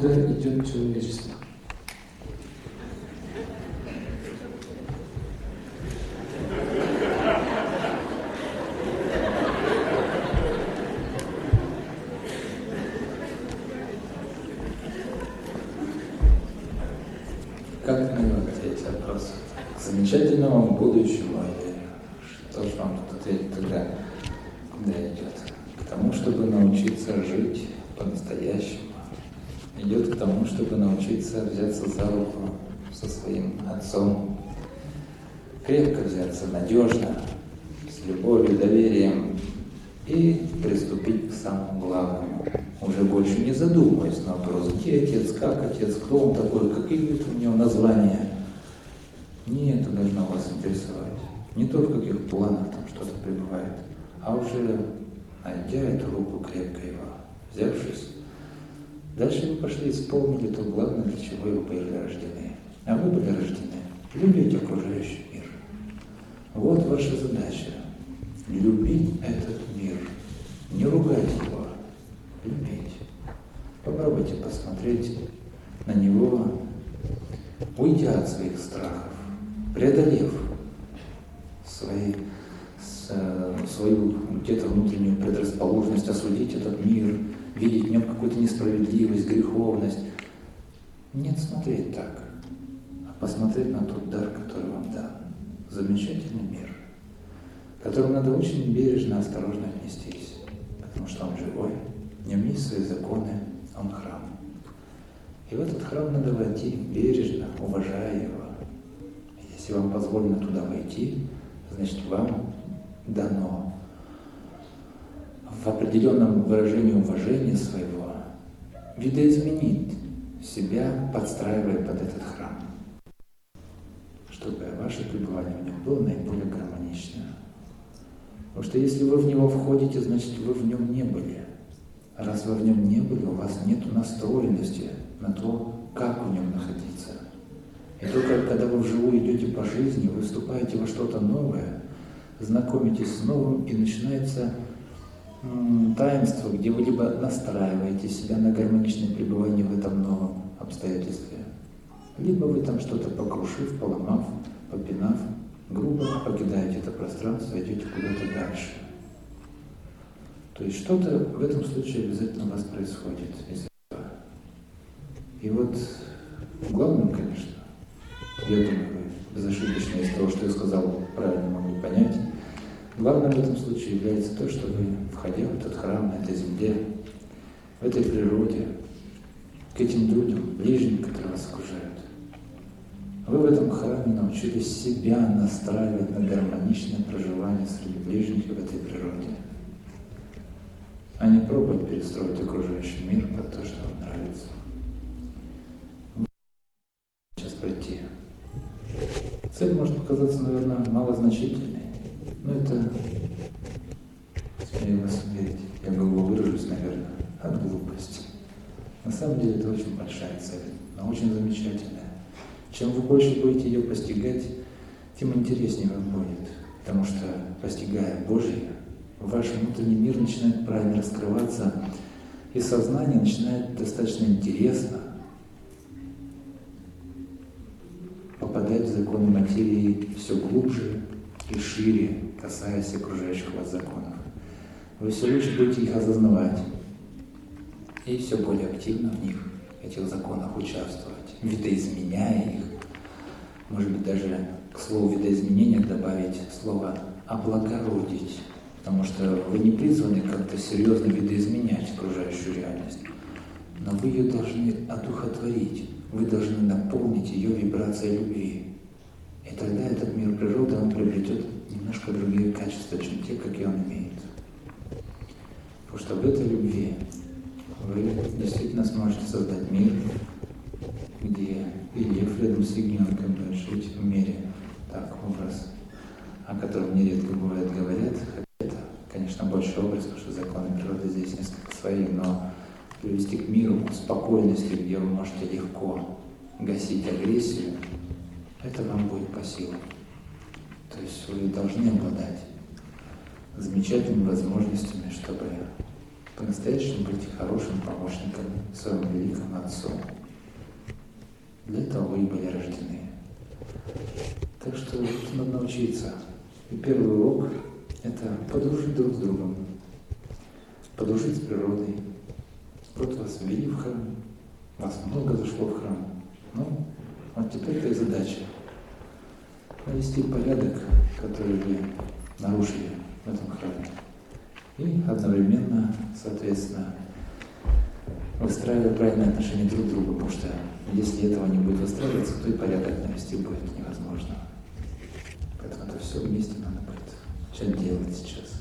куда идет человечество? Как мне ответить вопрос? К замечательному будущему что же вам тут ответить тогда, куда идет? К тому, чтобы научиться жить по-настоящему. Идет к тому, чтобы научиться взяться за руку со своим отцом. Крепко взяться, надежно, с любовью, доверием и приступить к самому главному. Уже больше не задумываясь на вопрос, где отец, как отец, кто он такой, какие у него названия. Не это должно вас интересовать. Не то, в каких планах там что-то пребывает, а уже найдя эту руку крепко его, взявшись, дальше вы пошли исполнили то главное, для чего вы были рождены. А вы были рождены любить окружающий мир. Вот ваша задача – любить этот мир, не ругать его, любить. Попробуйте посмотреть на него, уйдя от своих страхов, преодолев свои, свою где-то внутреннюю предрасположенность, осудить этот мир, видеть в нем какую-то несправедливость, греховность. Нет смотреть так, а посмотреть на тот дар, который вам дан. Замечательный мир, к которому надо очень бережно, осторожно отнестись, потому что он живой, в нем есть свои законы, он храм. И в этот храм надо войти бережно, уважая его. Если вам позволено туда войти, значит вам дано в определенном выражении уважения своего видоизменить себя, подстраивая под этот храм, чтобы ваше пребывание в нем было наиболее гармоничным. Потому что если вы в него входите, значит вы в нем не были. Раз вы в нем не были, у вас нет настроенности на то, как в нем находиться. И только когда вы вживую идете по жизни, вы вступаете во что-то новое, знакомитесь с новым, и начинается таинство, где вы либо настраиваете себя на гармоничное пребывание в этом новом обстоятельстве, либо вы там что-то покрушив, поломав, попинав, грубо покидаете это пространство, идете куда-то дальше. То есть что-то в этом случае обязательно у вас происходит. И вот главным, конечно, я думаю, безошибочно из того, что я сказал, понять, главным в этом случае является то, что вы, входя в этот храм, на этой земле, в этой природе, к этим людям, ближним, которые вас окружают, вы в этом храме научились себя настраивать на гармоничное проживание среди ближних в этой природе а не пробовать перестроить окружающий мир под то, что вам нравится. Сейчас пройти. Цель может показаться, наверное, малозначительной, но это, смею вас уверить, я грубо выражусь, наверное, от глупости. На самом деле это очень большая цель, но очень замечательная. Чем вы больше будете ее постигать, тем интереснее вам будет, потому что, постигая Божье, ваш внутренний мир начинает правильно раскрываться, и сознание начинает достаточно интересно попадать в законы материи все глубже и шире, касаясь окружающих вас законов. Лучше будете их осознавать и все более активно в них, этих законах участвовать, видоизменяя их. Может быть, даже к слову видоизменения добавить слово облагородить потому что вы не призваны как-то серьезно видоизменять окружающую реальность, но вы ее должны одухотворить, вы должны наполнить ее вибрацией любви. И тогда этот мир природы, он приобретет немножко другие качества, чем те, какие он имеет. Потому что в этой любви вы действительно сможете создать мир, где и лев рядом с ягненком будет жить в мире. Так, образ, о котором нередко бывает говорят, конечно, больше образ, потому что законы природы здесь несколько свои, но привести к миру, к спокойности, где вы можете легко гасить агрессию, это вам будет по силам. То есть вы должны обладать замечательными возможностями, чтобы по-настоящему быть хорошим помощником своему великому Отцу. Для этого вы и были рождены. Так что надо научиться. И первый урок – это подружить друг с другом, подружить с природой. Вот вас ввели в храм, вас много зашло в храм. Ну, вот теперь это задача. Навести порядок, который вы нарушили в этом храме. И одновременно, соответственно, выстраивая правильные отношения друг к другу, потому что если этого не будет выстраиваться, то и порядок навести будет невозможно. Поэтому это все вместе надо будет. Что делать сейчас?